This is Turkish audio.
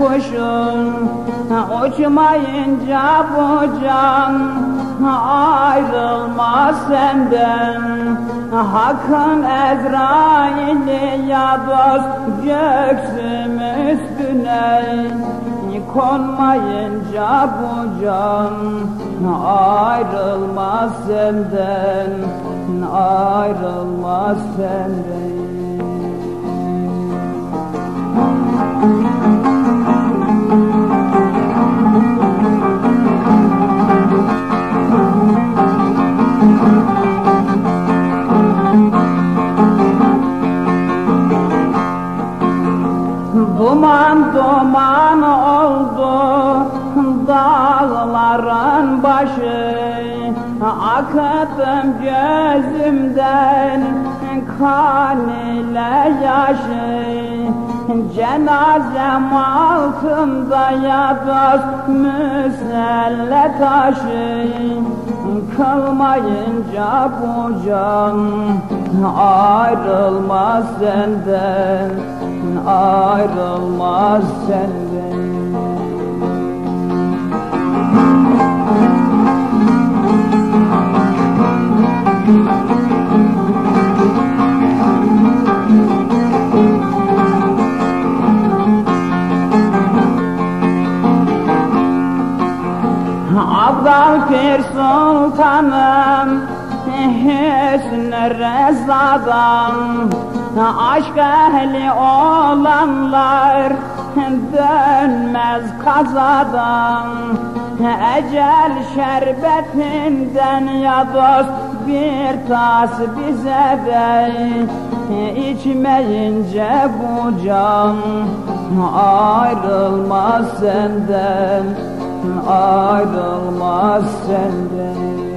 kuşun Uçmayınca bu can ayrılmaz senden. Hakkın Ezrail'i ya dost göksüm üstüne. Konmayınca bu can ayrılmaz senden. Ayrılmaz senden Duman oldu dağların başı. Akıttım gözümden kan ile yaşı. Cenazem altında ya dost müselle taşı Kılmayınca bu can ayrılmaz senden ayrılmaz senden Abdal Pir Sultanım Hüsnü Reza'dan. Aşk ehli olanlar dönmez kazadan. Ecel şerbetinden ya dost bir tas bize de içmeyince bu can ayrılmaz senden ayrılmaz senden